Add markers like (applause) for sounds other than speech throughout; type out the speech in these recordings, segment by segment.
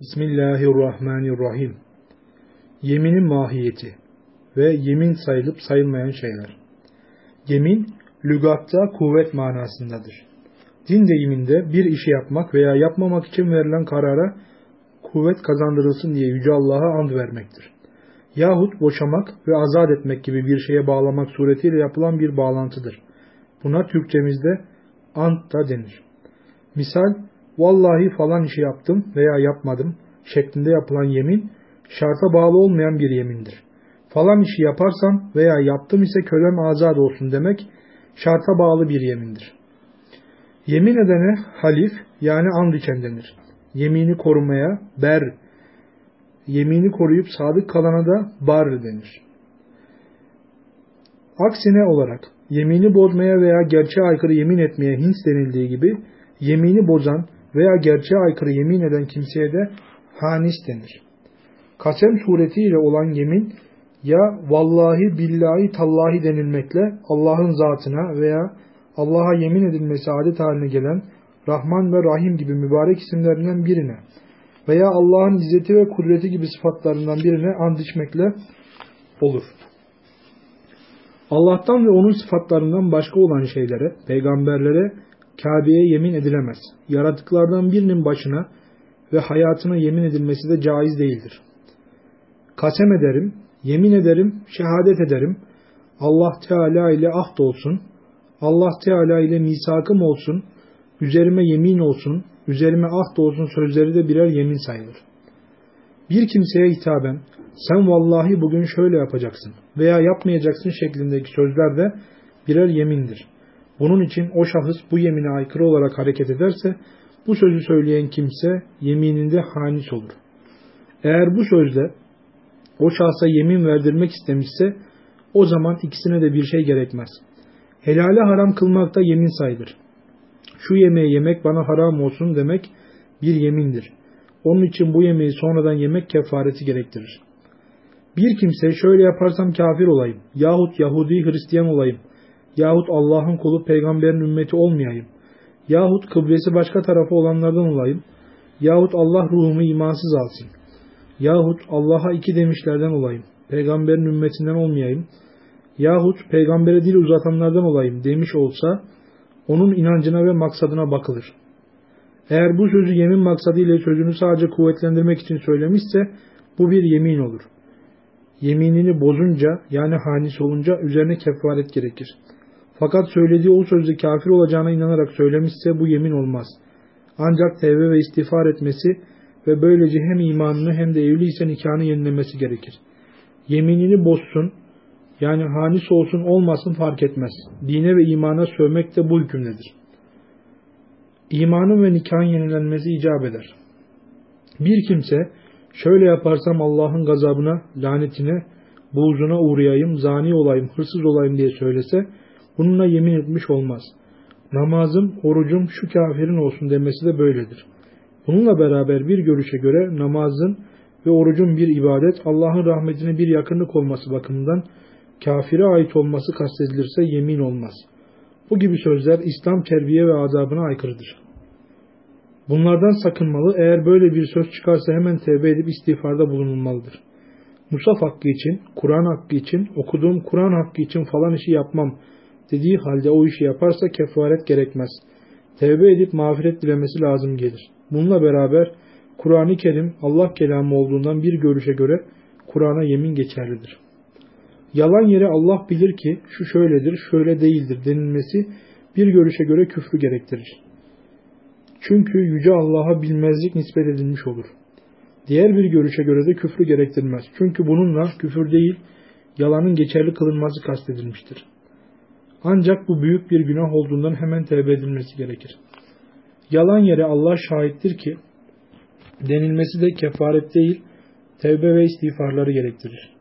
Bismillahirrahmanirrahim. Yeminin mahiyeti ve yemin sayılıp sayılmayan şeyler. Yemin, lügatta kuvvet manasındadır. Din deyiminde bir işi yapmak veya yapmamak için verilen karara kuvvet kazandırılsın diye Yüce Allah'a and vermektir. Yahut boşamak ve azat etmek gibi bir şeye bağlamak suretiyle yapılan bir bağlantıdır. Buna Türkçemizde ant da denir. Misal, vallahi falan işi yaptım veya yapmadım şeklinde yapılan yemin şarta bağlı olmayan bir yemindir. Falan işi yaparsam veya yaptım ise kölem azad olsun demek şarta bağlı bir yemindir. Yemin edene halif yani and içen denir. Yemini korumaya ber, yemini koruyup sadık kalana da bar denir. Aksine olarak yemini bozmaya veya gerçeğe aykırı yemin etmeye hins denildiği gibi yemini bozan veya gerçeğe aykırı yemin eden kimseye de hanis denir. Kasem suretiyle olan yemin ya vallahi billahi tallahi denilmekle Allah'ın zatına veya Allah'a yemin edilmesi adet haline gelen Rahman ve Rahim gibi mübarek isimlerinden birine veya Allah'ın izzeti ve kudreti gibi sıfatlarından birine and içmekle olur. Allah'tan ve onun sıfatlarından başka olan şeylere, peygamberlere, Kabe'ye yemin edilemez. Yaratıklardan birinin başına ve hayatına yemin edilmesi de caiz değildir. Kasem ederim, yemin ederim, şehadet ederim. Allah Teala ile ahd olsun, Allah Teala ile misakım olsun, üzerime yemin olsun, üzerime ahd olsun sözleri de birer yemin sayılır. Bir kimseye hitaben, sen vallahi bugün şöyle yapacaksın veya yapmayacaksın şeklindeki sözler de birer yemindir. Bunun için o şahıs bu yemine aykırı olarak hareket ederse bu sözü söyleyen kimse yemininde hanis olur. Eğer bu sözle o şahsa yemin verdirmek istemişse o zaman ikisine de bir şey gerekmez. Helale haram kılmak da yemin sayılır. Şu yemeği yemek bana haram olsun demek bir yemindir. Onun için bu yemeği sonradan yemek kefareti gerektirir. Bir kimse şöyle yaparsam kafir olayım yahut Yahudi Hristiyan olayım yahut Allah'ın kulu peygamberin ümmeti olmayayım yahut kıblesi başka tarafı olanlardan olayım, yahut Allah ruhumu imansız alsın, yahut Allah'a iki demişlerden olayım, peygamberin ümmetinden olmayayım, yahut peygambere dil uzatanlardan olayım demiş olsa, onun inancına ve maksadına bakılır. Eğer bu sözü yemin maksadıyla sözünü sadece kuvvetlendirmek için söylemişse, bu bir yemin olur. Yeminini bozunca yani hanis olunca üzerine kefaret gerekir. Fakat söylediği o sözde kafir olacağına inanarak söylemişse bu yemin olmaz. Ancak tevbe ve istiğfar etmesi ve böylece hem imanını hem de evliyse nikahını yenilemesi gerekir. Yeminini bozsun, yani hanis olsun olmasın fark etmez. Dine ve imana sövmek de bu hükümdedir. İmanın ve nikahın yenilenmesi icap eder. Bir kimse şöyle yaparsam Allah'ın gazabına, lanetine, buğzuna uğrayayım, zani olayım, hırsız olayım diye söylese Bununla yemin etmiş olmaz. Namazım, orucum şu kafirin olsun demesi de böyledir. Bununla beraber bir görüşe göre namazın ve orucun bir ibadet, Allah'ın rahmetine bir yakınlık olması bakımından kafire ait olması kastedilirse yemin olmaz. Bu gibi sözler İslam terbiye ve adabına aykırıdır. Bunlardan sakınmalı, eğer böyle bir söz çıkarsa hemen tevbe edip istiğfarda bulunulmalıdır. Musaf hakkı için, Kur'an hakkı için, okuduğum Kur'an hakkı için falan işi yapmam dediği halde o işi yaparsa kefaret gerekmez. Tevbe edip mağfiret dilemesi lazım gelir. Bununla beraber Kur'an-ı Kerim Allah kelamı olduğundan bir görüşe göre Kur'an'a yemin geçerlidir. Yalan yere Allah bilir ki şu şöyledir, şöyle değildir denilmesi bir görüşe göre küfrü gerektirir. Çünkü Yüce Allah'a bilmezlik nispet edilmiş olur. Diğer bir görüşe göre de küfrü gerektirmez. Çünkü bununla küfür değil, yalanın geçerli kılınması kastedilmiştir. Ancak bu büyük bir günah olduğundan hemen tevbe edilmesi gerekir. Yalan yere Allah şahittir ki denilmesi de kefaret değil, tevbe ve istiğfarları gerektirir.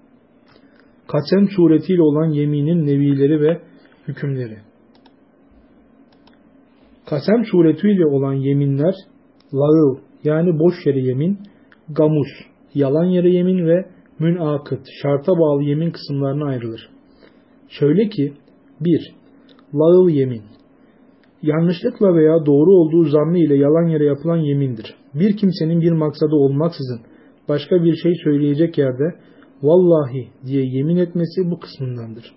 Kasem suretiyle olan yeminin nevileri ve hükümleri. Kasem suretiyle olan yeminler lağıl yani boş yere yemin, gamus, yalan yere yemin ve münakıt, şarta bağlı yemin kısımlarına ayrılır. Şöyle ki 1. Lağıl yemin yanlışlıkla veya doğru olduğu zannı ile yalan yere yapılan yemindir. Bir kimsenin bir maksadı olmaksızın başka bir şey söyleyecek yerde vallahi diye yemin etmesi bu kısmındandır.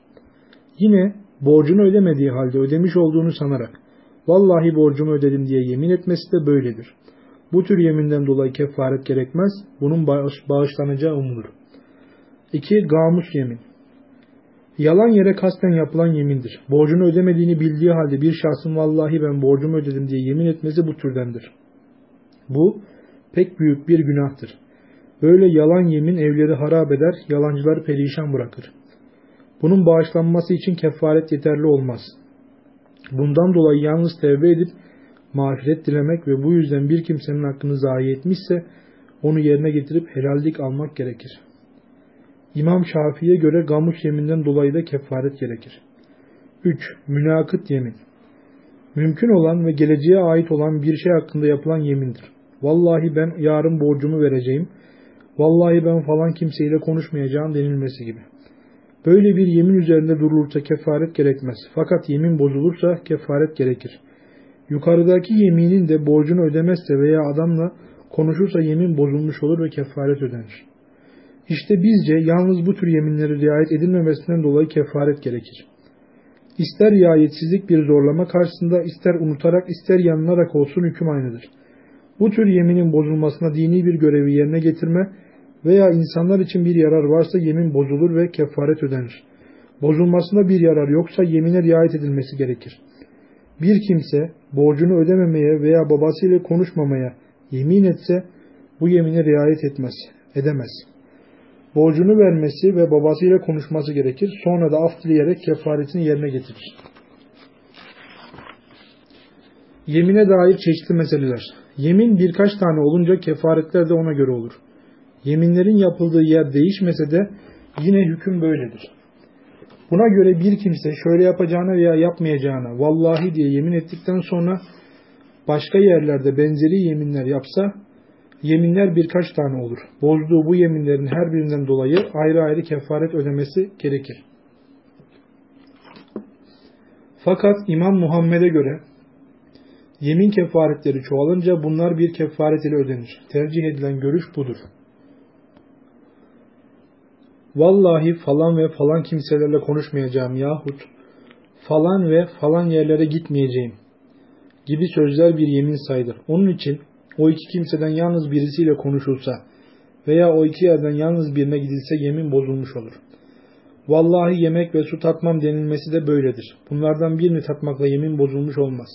Yine borcunu ödemediği halde ödemiş olduğunu sanarak vallahi borcumu ödedim diye yemin etmesi de böyledir. Bu tür yeminden dolayı kefaret gerekmez, bunun bağışlanacağı umulur. 2. Gamus yemin Yalan yere kasten yapılan yemindir. Borcunu ödemediğini bildiği halde bir şahsın vallahi ben borcumu ödedim diye yemin etmesi bu türdendir. Bu pek büyük bir günahtır. Böyle yalan yemin evleri harap eder, yalancıları perişan bırakır. Bunun bağışlanması için kefaret yeterli olmaz. Bundan dolayı yalnız tevbe edip mağfiret dilemek ve bu yüzden bir kimsenin hakkını zayi etmişse onu yerine getirip helallik almak gerekir. İmam Şafii'ye göre gamuş yeminden dolayı da kefaret gerekir. 3. Münakıt yemin Mümkün olan ve geleceğe ait olan bir şey hakkında yapılan yemindir. Vallahi ben yarın borcumu vereceğim, vallahi ben falan kimseyle konuşmayacağım denilmesi gibi. Böyle bir yemin üzerinde durulursa kefaret gerekmez. Fakat yemin bozulursa kefaret gerekir. Yukarıdaki yeminin de borcunu ödemezse veya adamla konuşursa yemin bozulmuş olur ve kefaret ödenir. İşte bizce yalnız bu tür yeminlere riayet edilmemesinden dolayı kefaret gerekir. İster riayetsizlik bir zorlama karşısında ister unutarak ister yanılarak olsun hüküm aynıdır. Bu tür yeminin bozulmasına dini bir görevi yerine getirme veya insanlar için bir yarar varsa yemin bozulur ve kefaret ödenir. Bozulmasında bir yarar yoksa yemine riayet edilmesi gerekir. Bir kimse borcunu ödememeye veya babasıyla konuşmamaya yemin etse bu yemine riayet etmez, edemez. Borcunu vermesi ve babasıyla konuşması gerekir. Sonra da af dileyerek kefaretini yerine getirir. Yemine dair çeşitli meseleler. Yemin birkaç tane olunca kefaretler de ona göre olur. Yeminlerin yapıldığı yer değişmese de yine hüküm böyledir. Buna göre bir kimse şöyle yapacağına veya yapmayacağına vallahi diye yemin ettikten sonra başka yerlerde benzeri yeminler yapsa yeminler birkaç tane olur. Bozduğu bu yeminlerin her birinden dolayı ayrı ayrı kefaret ödemesi gerekir. Fakat İmam Muhammed'e göre yemin kefaretleri çoğalınca bunlar bir kefaret ile ödenir. Tercih edilen görüş budur vallahi falan ve falan kimselerle konuşmayacağım yahut falan ve falan yerlere gitmeyeceğim gibi sözler bir yemin sayılır. Onun için o iki kimseden yalnız birisiyle konuşulsa veya o iki yerden yalnız birine gidilse yemin bozulmuş olur. Vallahi yemek ve su tatmam denilmesi de böyledir. Bunlardan birini tatmakla yemin bozulmuş olmaz.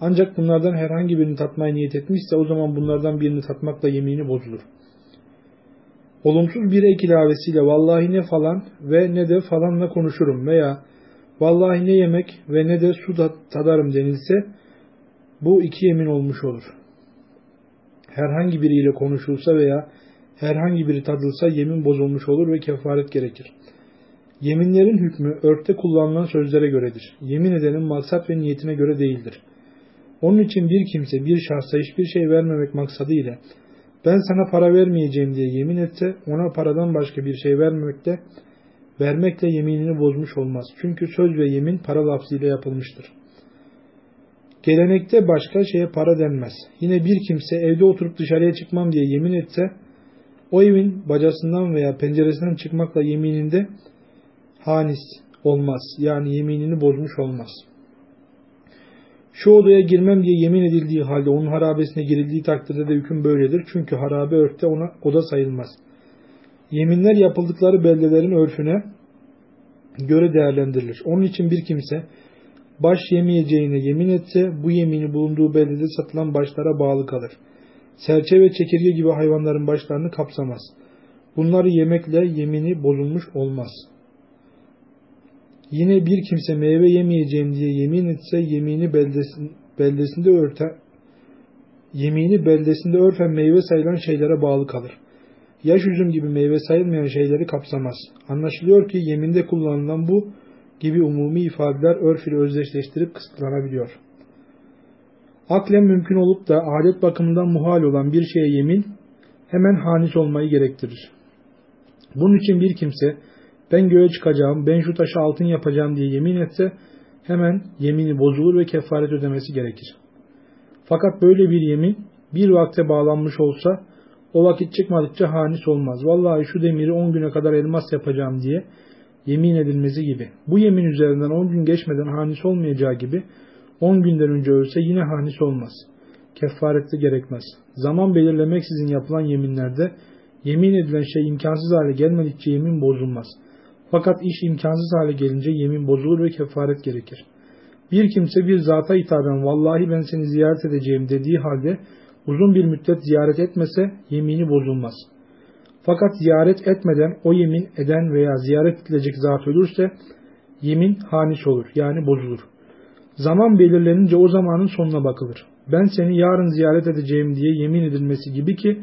Ancak bunlardan herhangi birini tatmaya niyet etmişse o zaman bunlardan birini tatmakla yemini bozulur olumsuz bir ek ilavesiyle vallahi ne falan ve ne de falanla konuşurum veya vallahi ne yemek ve ne de su da tadarım denilse bu iki yemin olmuş olur. Herhangi biriyle konuşulsa veya herhangi biri tadılsa yemin bozulmuş olur ve kefaret gerekir. Yeminlerin hükmü örtte kullanılan sözlere göredir. Yemin edenin maksat ve niyetine göre değildir. Onun için bir kimse bir şahsa hiçbir şey vermemek maksadı ile ben sana para vermeyeceğim diye yemin etse ona paradan başka bir şey vermemekle vermekle yeminini bozmuş olmaz. Çünkü söz ve yemin para lafzıyla yapılmıştır. Gelenekte başka şeye para denmez. Yine bir kimse evde oturup dışarıya çıkmam diye yemin etse o evin bacasından veya penceresinden çıkmakla yemininde hanis olmaz. Yani yeminini bozmuş olmaz.'' Şu odaya girmem diye yemin edildiği halde onun harabesine girildiği takdirde de hüküm böyledir. Çünkü harabe örfte ona oda sayılmaz. Yeminler yapıldıkları beldelerin örfüne göre değerlendirilir. Onun için bir kimse baş yemeyeceğine yemin etse bu yemini bulunduğu beldede satılan başlara bağlı kalır. Serçe ve çekirge gibi hayvanların başlarını kapsamaz. Bunları yemekle yemini bozulmuş olmaz.'' Yine bir kimse meyve yemeyeceğim diye yemin etse yemini beldesin, beldesinde örten yemini beldesinde örfen meyve sayılan şeylere bağlı kalır. Yaş üzüm gibi meyve sayılmayan şeyleri kapsamaz. Anlaşılıyor ki yeminde kullanılan bu gibi umumi ifadeler örf ile özdeşleştirip kısıtlanabiliyor. Aklen mümkün olup da adet bakımından muhal olan bir şeye yemin hemen hanis olmayı gerektirir. Bunun için bir kimse ben göğe çıkacağım, ben şu taşı altın yapacağım diye yemin etse hemen yemini bozulur ve kefaret ödemesi gerekir. Fakat böyle bir yemin bir vakte bağlanmış olsa o vakit çıkmadıkça hanis olmaz. Vallahi şu demiri 10 güne kadar elmas yapacağım diye yemin edilmesi gibi. Bu yemin üzerinden 10 gün geçmeden hanis olmayacağı gibi 10 günden önce ölse yine hanis olmaz. Kefarette gerekmez. Zaman belirlemeksizin yapılan yeminlerde yemin edilen şey imkansız hale gelmedikçe yemin bozulmaz. Fakat iş imkansız hale gelince yemin bozulur ve kefaret gerekir. Bir kimse bir zata hitaben vallahi ben seni ziyaret edeceğim dediği halde uzun bir müddet ziyaret etmese yemini bozulmaz. Fakat ziyaret etmeden o yemin eden veya ziyaret edilecek zat ölürse yemin hanis olur yani bozulur. Zaman belirlenince o zamanın sonuna bakılır. Ben seni yarın ziyaret edeceğim diye yemin edilmesi gibi ki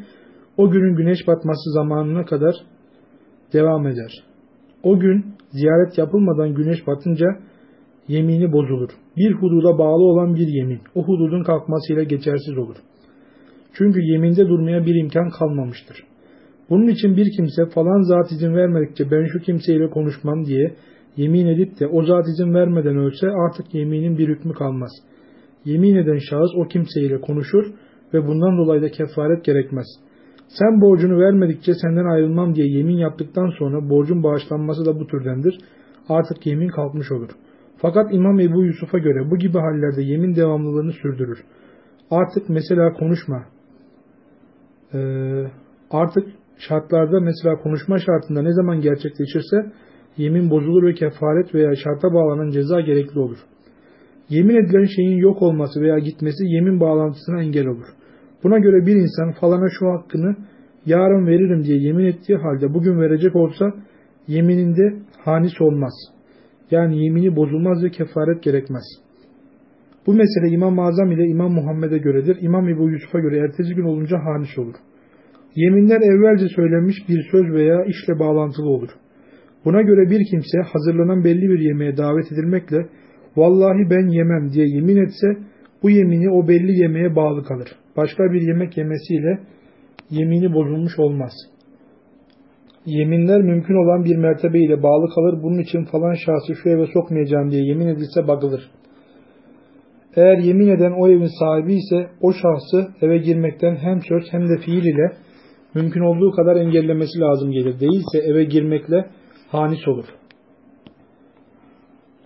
o günün güneş batması zamanına kadar devam eder. O gün ziyaret yapılmadan güneş batınca yemini bozulur. Bir hududa bağlı olan bir yemin o hududun kalkmasıyla geçersiz olur. Çünkü yeminde durmaya bir imkan kalmamıştır. Bunun için bir kimse falan zat izin vermedikçe ben şu kimseyle konuşmam diye yemin edip de o zat izin vermeden ölse artık yeminin bir hükmü kalmaz. Yemin eden şahıs o kimseyle konuşur ve bundan dolayı da kefaret gerekmez. Sen borcunu vermedikçe senden ayrılmam diye yemin yaptıktan sonra borcun bağışlanması da bu türdendir. Artık yemin kalkmış olur. Fakat İmam Ebu Yusuf'a göre bu gibi hallerde yemin devamlılığını sürdürür. Artık mesela konuşma. Ee, artık şartlarda mesela konuşma şartında ne zaman gerçekleşirse yemin bozulur ve kefaret veya şarta bağlanan ceza gerekli olur. Yemin edilen şeyin yok olması veya gitmesi yemin bağlantısına engel olur. Buna göre bir insan falana şu hakkını yarın veririm diye yemin ettiği halde bugün verecek olsa yemininde hanis olmaz. Yani yemini bozulmaz ve kefaret gerekmez. Bu mesele İmam Azam ile İmam Muhammed'e göredir. İmam Ebu Yusuf'a göre ertesi gün olunca hanis olur. Yeminler evvelce söylenmiş bir söz veya işle bağlantılı olur. Buna göre bir kimse hazırlanan belli bir yemeğe davet edilmekle vallahi ben yemem diye yemin etse bu yemini o belli yemeğe bağlı kalır. Başka bir yemek yemesiyle yemini bozulmuş olmaz. Yeminler mümkün olan bir mertebe ile bağlı kalır. Bunun için falan şahsı şu eve sokmayacağım diye yemin edilse bakılır. Eğer yemin eden o evin sahibi ise o şahsı eve girmekten hem söz hem de fiil ile mümkün olduğu kadar engellemesi lazım gelir. Değilse eve girmekle hanis olur.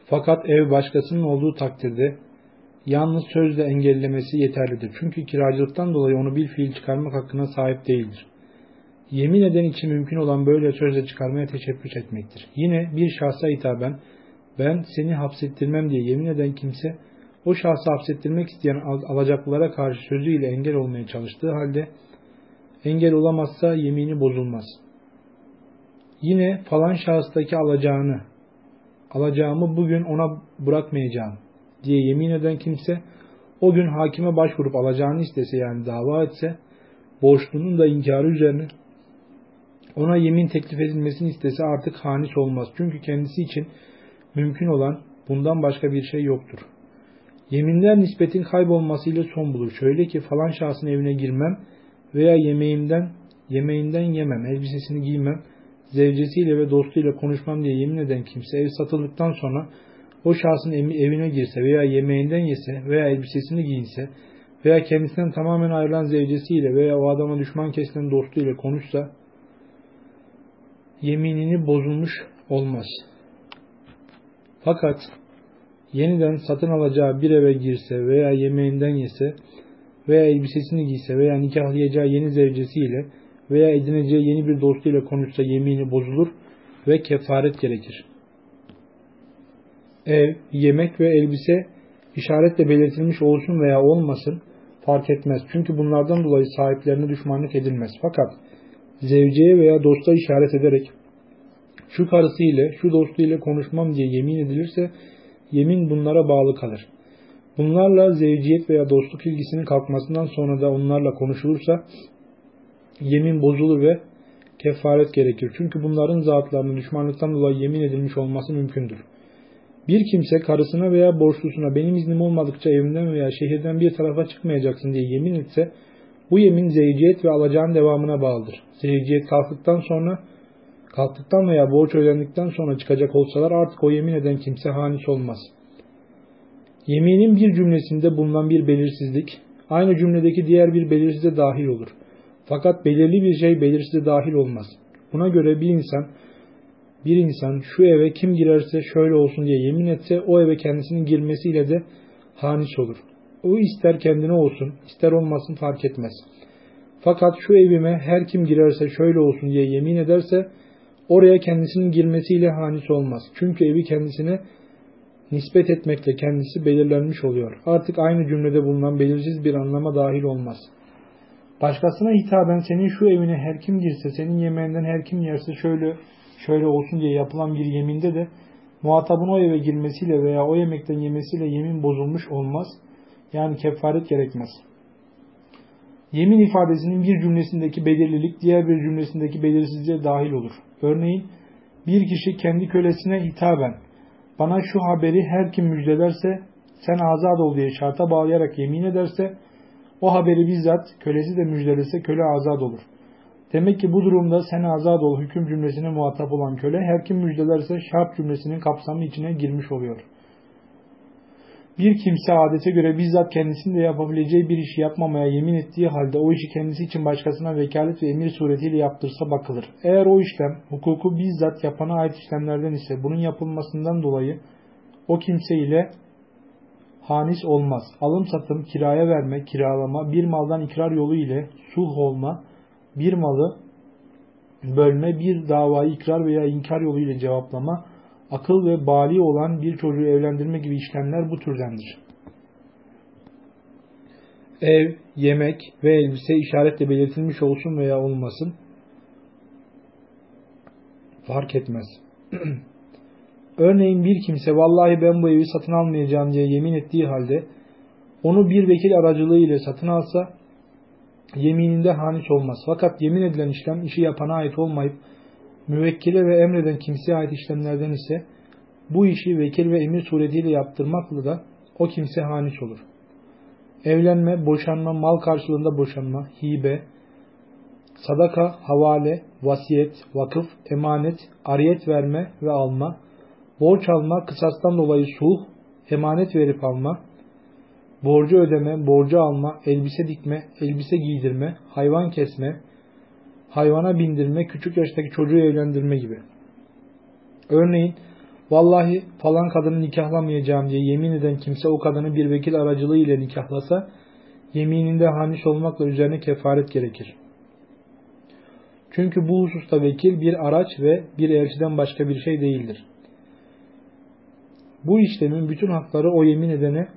Fakat ev başkasının olduğu takdirde yalnız sözle engellemesi yeterlidir. Çünkü kiracılıktan dolayı onu bir fiil çıkarmak hakkına sahip değildir. Yemin eden için mümkün olan böyle sözle çıkarmaya teşebbüs etmektir. Yine bir şahsa hitaben ben seni hapsettirmem diye yemin eden kimse o şahsı hapsettirmek isteyen alacaklılara karşı sözüyle engel olmaya çalıştığı halde engel olamazsa yemini bozulmaz. Yine falan şahıstaki alacağını, alacağımı bugün ona bırakmayacağım diye yemin eden kimse o gün hakime başvurup alacağını istese yani dava etse borçlunun da inkarı üzerine ona yemin teklif edilmesini istese artık hanis olmaz. Çünkü kendisi için mümkün olan bundan başka bir şey yoktur. Yeminler nispetin kaybolmasıyla son bulur. Şöyle ki falan şahsın evine girmem veya yemeğimden yemeğinden yemem, elbisesini giymem, zevcesiyle ve dostuyla konuşmam diye yemin eden kimse ev satıldıktan sonra o şahsın evine girse veya yemeğinden yese veya elbisesini giyinse veya kendisinden tamamen ayrılan zevcesiyle veya o adama düşman kesilen dostuyla konuşsa yeminini bozulmuş olmaz. Fakat yeniden satın alacağı bir eve girse veya yemeğinden yese veya elbisesini giyse veya nikahlayacağı yeni zevcesiyle veya edineceği yeni bir dostuyla konuşsa yemini bozulur ve kefaret gerekir. Ev, yemek ve elbise işaretle belirtilmiş olsun veya olmasın fark etmez. Çünkü bunlardan dolayı sahiplerine düşmanlık edilmez. Fakat zevceye veya dosta işaret ederek şu karısı ile şu dostu ile konuşmam diye yemin edilirse yemin bunlara bağlı kalır. Bunlarla zevciyet veya dostluk ilgisinin kalkmasından sonra da onlarla konuşulursa yemin bozulur ve kefaret gerekir. Çünkü bunların zatlarının düşmanlıktan dolayı yemin edilmiş olması mümkündür. Bir kimse karısına veya borçlusuna benim iznim olmadıkça evinden veya şehirden bir tarafa çıkmayacaksın diye yemin etse bu yemin zevciyet ve alacağın devamına bağlıdır. Zevciyet kalktıktan sonra kalktıktan veya borç ödendikten sonra çıkacak olsalar artık o yemin eden kimse hanis olmaz. Yeminin bir cümlesinde bulunan bir belirsizlik, aynı cümledeki diğer bir belirsize dahil olur. Fakat belirli bir şey belirsize dahil olmaz. Buna göre bir insan bir insan şu eve kim girerse şöyle olsun diye yemin etse o eve kendisinin girmesiyle de hanis olur. O ister kendine olsun, ister olmasın fark etmez. Fakat şu evime her kim girerse şöyle olsun diye yemin ederse oraya kendisinin girmesiyle hanis olmaz. Çünkü evi kendisine nispet etmekle kendisi belirlenmiş oluyor. Artık aynı cümlede bulunan belirsiz bir anlama dahil olmaz. Başkasına hitaben senin şu evine her kim girse, senin yemeğinden her kim yerse şöyle şöyle olsun diye yapılan bir yeminde de muhatabın o eve girmesiyle veya o yemekten yemesiyle yemin bozulmuş olmaz. Yani kefaret gerekmez. Yemin ifadesinin bir cümlesindeki belirlilik diğer bir cümlesindeki belirsizliğe dahil olur. Örneğin bir kişi kendi kölesine hitaben bana şu haberi her kim müjdelerse sen azad ol diye şarta bağlayarak yemin ederse o haberi bizzat kölesi de müjdelese köle azad olur. Demek ki bu durumda sen azad ol hüküm cümlesine muhatap olan köle her kim müjdelerse şart cümlesinin kapsamı içine girmiş oluyor. Bir kimse adete göre bizzat kendisinin de yapabileceği bir işi yapmamaya yemin ettiği halde o işi kendisi için başkasına vekalet ve emir suretiyle yaptırsa bakılır. Eğer o işlem hukuku bizzat yapana ait işlemlerden ise bunun yapılmasından dolayı o kimse ile hanis olmaz. Alım satım, kiraya verme, kiralama, bir maldan ikrar yolu ile sulh olma, bir malı bölme, bir davayı ikrar veya inkar yolu ile cevaplama, akıl ve bali olan bir çocuğu evlendirme gibi işlemler bu türdendir. Ev, yemek ve elbise işaretle belirtilmiş olsun veya olmasın fark etmez. (clears throat) Örneğin bir kimse vallahi ben bu evi satın almayacağım diye yemin ettiği halde onu bir vekil aracılığı ile satın alsa yemininde hanis olmaz. Fakat yemin edilen işlem işi yapana ait olmayıp müvekkile ve emreden kimseye ait işlemlerden ise bu işi vekil ve emir suretiyle yaptırmakla da o kimse hanis olur. Evlenme, boşanma, mal karşılığında boşanma, hibe, sadaka, havale, vasiyet, vakıf, emanet, ariyet verme ve alma, borç alma, kısastan dolayı sulh, emanet verip alma, borcu ödeme, borcu alma, elbise dikme, elbise giydirme, hayvan kesme, hayvana bindirme, küçük yaştaki çocuğu evlendirme gibi. Örneğin, vallahi falan kadını nikahlamayacağım diye yemin eden kimse o kadını bir vekil aracılığı ile nikahlasa, yemininde hanis olmakla üzerine kefaret gerekir. Çünkü bu hususta vekil bir araç ve bir elçiden başka bir şey değildir. Bu işlemin bütün hakları o yemin edene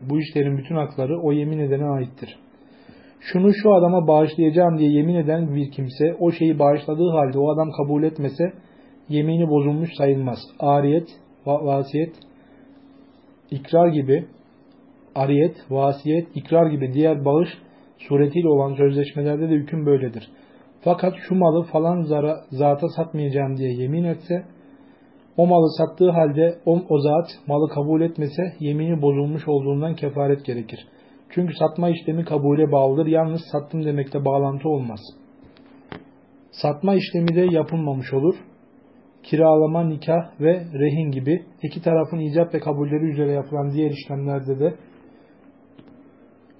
bu işlerin bütün hakları o yemin edene aittir. Şunu şu adama bağışlayacağım diye yemin eden bir kimse o şeyi bağışladığı halde o adam kabul etmese yemini bozulmuş sayılmaz. Ariyet, vasiyet, ikrar gibi ariyet, vasiyet, ikrar gibi diğer bağış suretiyle olan sözleşmelerde de hüküm böyledir. Fakat şu malı falan zara, zata satmayacağım diye yemin etse o malı sattığı halde o, o zat malı kabul etmese yemini bozulmuş olduğundan kefaret gerekir. Çünkü satma işlemi kabule bağlıdır. Yalnız sattım demekle bağlantı olmaz. Satma işlemi de yapılmamış olur. Kiralama, nikah ve rehin gibi iki tarafın icap ve kabulleri üzere yapılan diğer işlemlerde de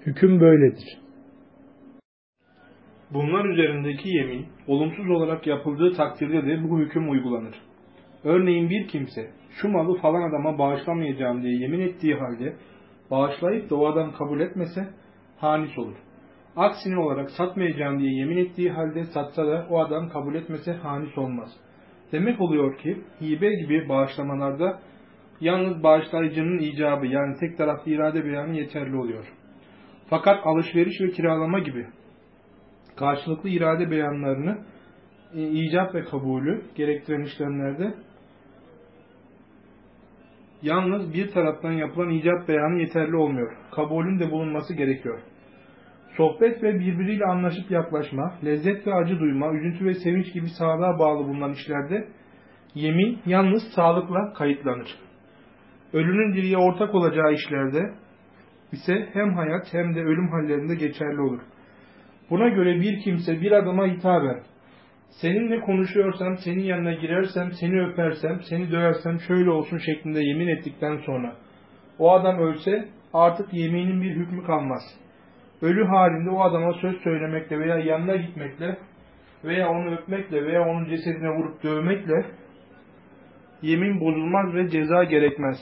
hüküm böyledir. Bunlar üzerindeki yemin olumsuz olarak yapıldığı takdirde de bu hüküm uygulanır. Örneğin bir kimse şu malı falan adama bağışlamayacağım diye yemin ettiği halde bağışlayıp da o adam kabul etmese hanis olur. Aksine olarak satmayacağım diye yemin ettiği halde satsa da o adam kabul etmese hanis olmaz. Demek oluyor ki hibe gibi bağışlamalarda yalnız bağışlayıcının icabı yani tek taraflı irade beyanı yeterli oluyor. Fakat alışveriş ve kiralama gibi karşılıklı irade beyanlarını e, icap ve kabulü gerektiren işlemlerde Yalnız bir taraftan yapılan icap beyanı yeterli olmuyor. Kabulün de bulunması gerekiyor. Sohbet ve birbiriyle anlaşıp yaklaşma, lezzet ve acı duyma, üzüntü ve sevinç gibi sağlığa bağlı bulunan işlerde yemin yalnız sağlıkla kayıtlanır. Ölünün diriye ortak olacağı işlerde ise hem hayat hem de ölüm hallerinde geçerli olur. Buna göre bir kimse bir adama hitaben Seninle konuşuyorsam, senin yanına girersem, seni öpersem, seni döversem şöyle olsun şeklinde yemin ettikten sonra o adam ölse artık yeminin bir hükmü kalmaz. Ölü halinde o adama söz söylemekle veya yanına gitmekle veya onu öpmekle veya onun cesedine vurup dövmekle yemin bozulmaz ve ceza gerekmez.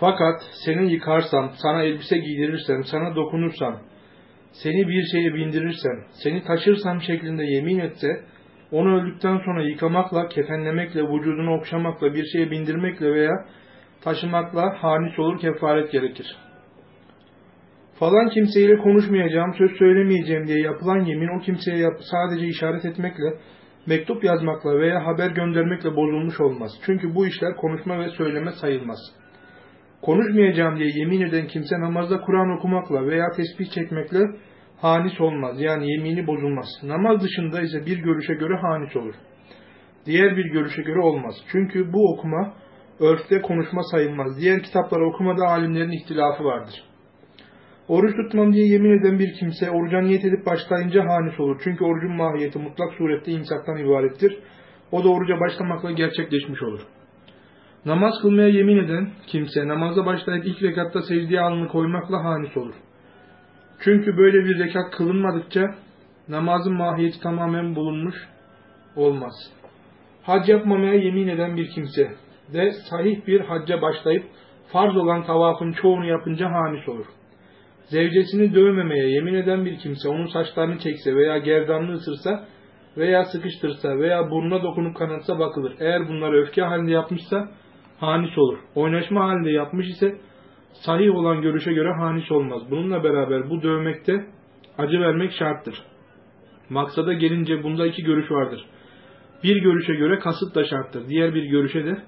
Fakat seni yıkarsam, sana elbise giydirirsem, sana dokunursam, seni bir şeye bindirirsem, seni taşırsam şeklinde yemin etse, onu öldükten sonra yıkamakla, kefenlemekle, vücudunu okşamakla, bir şeye bindirmekle veya taşımakla hanis olur kefaret gerekir. Falan kimseyle konuşmayacağım, söz söylemeyeceğim diye yapılan yemin o kimseye yap sadece işaret etmekle, mektup yazmakla veya haber göndermekle bozulmuş olmaz. Çünkü bu işler konuşma ve söyleme sayılmaz. Konuşmayacağım diye yemin eden kimse namazda Kur'an okumakla veya tesbih çekmekle hanis olmaz. Yani yemini bozulmaz. Namaz dışında ise bir görüşe göre hanis olur. Diğer bir görüşe göre olmaz. Çünkü bu okuma örfte konuşma sayılmaz. Diğer kitapları okumada alimlerin ihtilafı vardır. Oruç tutmam diye yemin eden bir kimse oruca niyet edip başlayınca hanis olur. Çünkü orucun mahiyeti mutlak surette imsaktan ibarettir. O da oruca başlamakla gerçekleşmiş olur. Namaz kılmaya yemin eden kimse namaza başlayıp ilk rekatta secdeye alnını koymakla hanis olur. Çünkü böyle bir rekat kılınmadıkça namazın mahiyeti tamamen bulunmuş olmaz. Hac yapmamaya yemin eden bir kimse de sahih bir hacca başlayıp farz olan tavafın çoğunu yapınca hanis olur. Zevcesini dövmemeye yemin eden bir kimse onun saçlarını çekse veya gerdanını ısırsa veya sıkıştırsa veya burnuna dokunup kanatsa bakılır. Eğer bunları öfke halinde yapmışsa hanis olur. Oynaşma halinde yapmış ise sahih olan görüşe göre hanis olmaz. Bununla beraber bu dövmekte acı vermek şarttır. Maksada gelince bunda iki görüş vardır. Bir görüşe göre kasıt da şarttır. Diğer bir görüşe de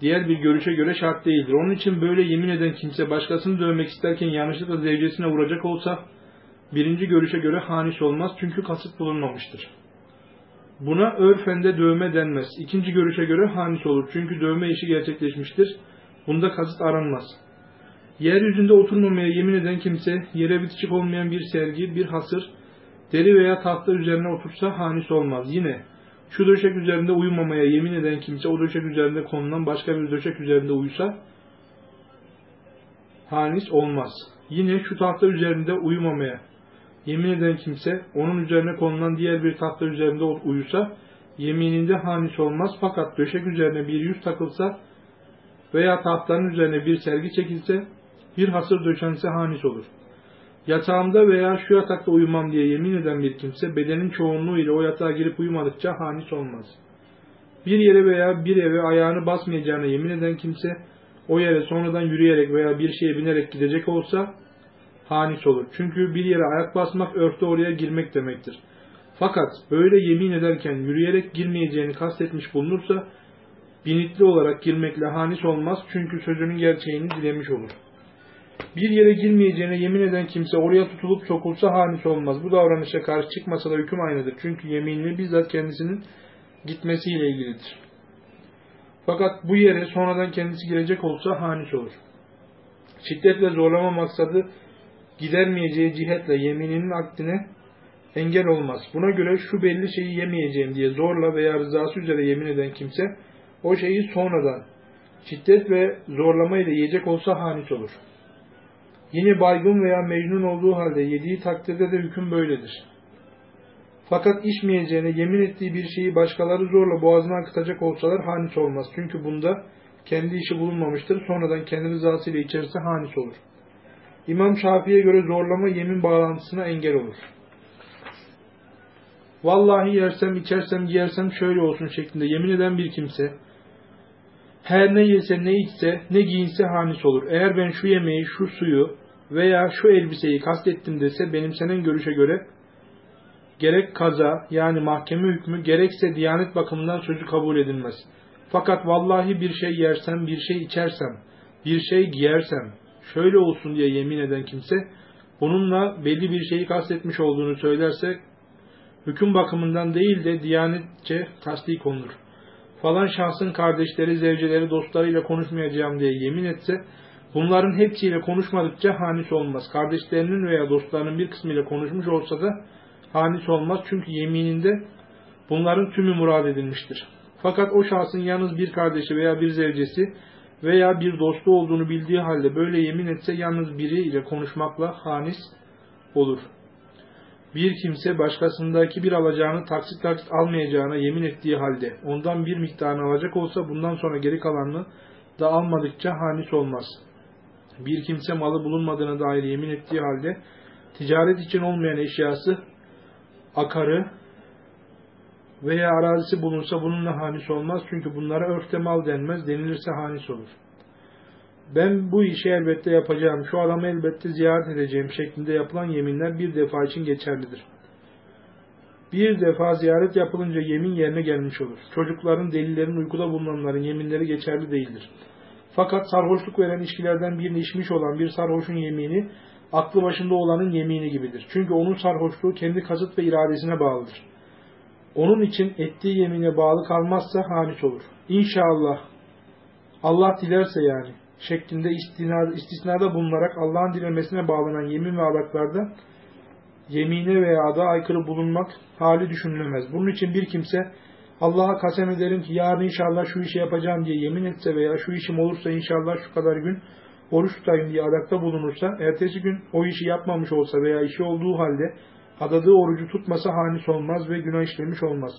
diğer bir görüşe göre şart değildir. Onun için böyle yemin eden kimse başkasını dövmek isterken yanlışlıkla zevcesine vuracak olsa birinci görüşe göre hanis olmaz çünkü kasıt bulunmamıştır. Buna örfende dövme denmez. İkinci görüşe göre hanis olur. Çünkü dövme işi gerçekleşmiştir. Bunda kasıt aranmaz. Yeryüzünde oturmamaya yemin eden kimse yere bitişik olmayan bir sergi, bir hasır, deri veya tahta üzerine otursa hanis olmaz. Yine şu döşek üzerinde uyumamaya yemin eden kimse o döşek üzerinde konulan başka bir döşek üzerinde uyusa hanis olmaz. Yine şu tahta üzerinde uyumamaya yemin eden kimse onun üzerine konulan diğer bir tahta üzerinde uyusa yemininde hanis olmaz fakat döşek üzerine bir yüz takılsa veya tahtanın üzerine bir sergi çekilse bir hasır döşense hanis olur. Yatağımda veya şu yatakta uyumam diye yemin eden bir kimse bedenin çoğunluğu ile o yatağa girip uyumadıkça hanis olmaz. Bir yere veya bir eve ayağını basmayacağına yemin eden kimse o yere sonradan yürüyerek veya bir şeye binerek gidecek olsa hanis olur. Çünkü bir yere ayak basmak örfte oraya girmek demektir. Fakat öyle yemin ederken yürüyerek girmeyeceğini kastetmiş bulunursa binitli olarak girmekle hanis olmaz çünkü sözünün gerçeğini dilemiş olur. Bir yere girmeyeceğine yemin eden kimse oraya tutulup sokulsa hanis olmaz. Bu davranışa karşı çıkmasa da hüküm aynıdır. Çünkü yeminli bizzat kendisinin gitmesiyle ilgilidir. Fakat bu yere sonradan kendisi girecek olsa hanis olur. Şiddet ve zorlama maksadı gidermeyeceği cihetle yemininin akdine engel olmaz. Buna göre şu belli şeyi yemeyeceğim diye zorla veya rızası üzere yemin eden kimse o şeyi sonradan şiddet ve zorlama ile yiyecek olsa hanis olur. Yine baygın veya mecnun olduğu halde yediği takdirde de hüküm böyledir. Fakat içmeyeceğine yemin ettiği bir şeyi başkaları zorla boğazına akıtacak olsalar hanis olmaz. Çünkü bunda kendi işi bulunmamıştır. Sonradan kendi rızası ile içerse hanis olur. İmam Şafii'ye göre zorlama yemin bağlantısına engel olur. Vallahi yersem, içersem, giyersem şöyle olsun şeklinde yemin eden bir kimse, her ne yese, ne içse, ne giyinse hanis olur. Eğer ben şu yemeği, şu suyu veya şu elbiseyi kastettim dese benimsenen görüşe göre gerek kaza yani mahkeme hükmü gerekse diyanet bakımından sözü kabul edilmez. Fakat vallahi bir şey yersem, bir şey içersem, bir şey giyersem, şöyle olsun diye yemin eden kimse, bununla belli bir şeyi kastetmiş olduğunu söylerse, hüküm bakımından değil de diyanetçe tasdik olunur. Falan şahsın kardeşleri, zevceleri, dostlarıyla konuşmayacağım diye yemin etse, bunların hepsiyle konuşmadıkça hanis olmaz. Kardeşlerinin veya dostlarının bir kısmıyla konuşmuş olsa da hanis olmaz. Çünkü yemininde bunların tümü murad edilmiştir. Fakat o şahsın yalnız bir kardeşi veya bir zevcesi veya bir dostu olduğunu bildiği halde böyle yemin etse yalnız biri ile konuşmakla hanis olur. Bir kimse başkasındaki bir alacağını taksit taksit almayacağına yemin ettiği halde ondan bir miktarını alacak olsa bundan sonra geri kalanını da almadıkça hanis olmaz. Bir kimse malı bulunmadığına dair yemin ettiği halde ticaret için olmayan eşyası, akarı veya arazisi bulunsa bununla hanis olmaz. Çünkü bunlara örfte mal denmez. Denilirse hanis olur. Ben bu işi elbette yapacağım, şu adamı elbette ziyaret edeceğim şeklinde yapılan yeminler bir defa için geçerlidir. Bir defa ziyaret yapılınca yemin yerine gelmiş olur. Çocukların, delilerin, uykuda bulunanların yeminleri geçerli değildir. Fakat sarhoşluk veren içkilerden birini içmiş olan bir sarhoşun yemini, aklı başında olanın yemini gibidir. Çünkü onun sarhoşluğu kendi kasıt ve iradesine bağlıdır. Onun için ettiği yemine bağlı kalmazsa hanis olur. İnşallah Allah dilerse yani şeklinde istisnada, bulunarak Allah'ın dilemesine bağlanan yemin ve adaklarda yemine veya ada aykırı bulunmak hali düşünülemez. Bunun için bir kimse Allah'a kasem ederim ki yarın inşallah şu işi yapacağım diye yemin etse veya şu işim olursa inşallah şu kadar gün oruç tutayım diye adakta bulunursa, ertesi gün o işi yapmamış olsa veya işi olduğu halde adadığı orucu tutmasa hanis olmaz ve günah işlemiş olmaz.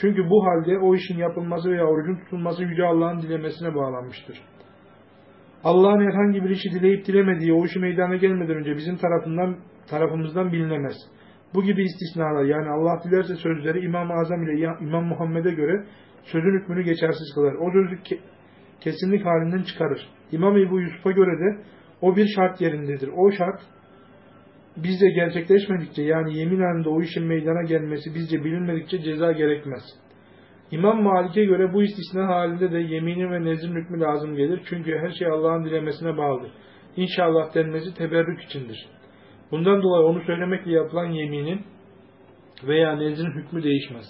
Çünkü bu halde o işin yapılması veya orucun tutulması Yüce Allah'ın dilemesine bağlanmıştır. Allah'ın herhangi bir işi dileyip dilemediği o işi meydana gelmeden önce bizim tarafından tarafımızdan bilinemez. Bu gibi istisnalar yani Allah dilerse sözleri İmam-ı Azam ile İmam Muhammed'e göre sözün hükmünü geçersiz kılar. O sözü ke kesinlik halinden çıkarır. İmam Ebu Yusuf'a göre de o bir şart yerindedir. O şart bizce gerçekleşmedikçe yani yemin halinde o işin meydana gelmesi bizce bilinmedikçe ceza gerekmez. İmam Malik'e göre bu istisna halinde de yeminin ve nezrin hükmü lazım gelir. Çünkü her şey Allah'ın dilemesine bağlıdır. İnşallah denmesi teberrük içindir. Bundan dolayı onu söylemekle yapılan yeminin veya nezrin hükmü değişmez.